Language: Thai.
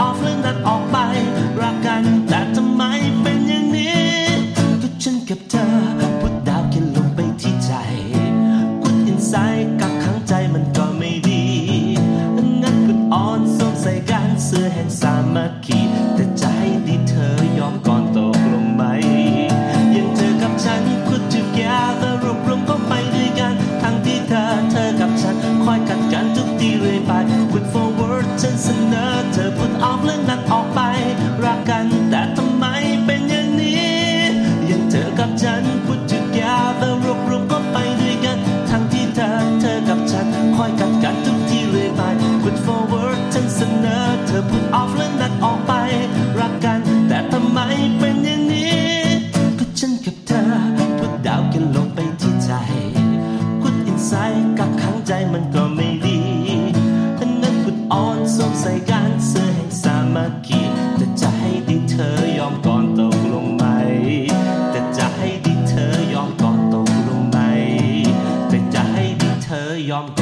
ออฟเรื่องนั้ออกไป รักกันแต่ทำไมเป็นอย่างนี้ก็ฉันกับเธอพุดดาวเขียนลงไปที่ใจกุดอินไซด์กักขังใจมันก็ไม่ดีงั้นกุดอ่อนสวมใส่กันเสื้อแห่งสา ดาวกันลงไปที่ใจพุดอินไซด์กักขังใจมันก็ไม่ดีอันนั้นพุดออนสงสัยการเสื้อแห่งสามัคคีแต่จะให้ดีเธอยอมก่อนตกลงไหม แต่จะให้ดีเธอยอมก่อนตกลงไหมแต่จะให้ดีเธอยอมก่อน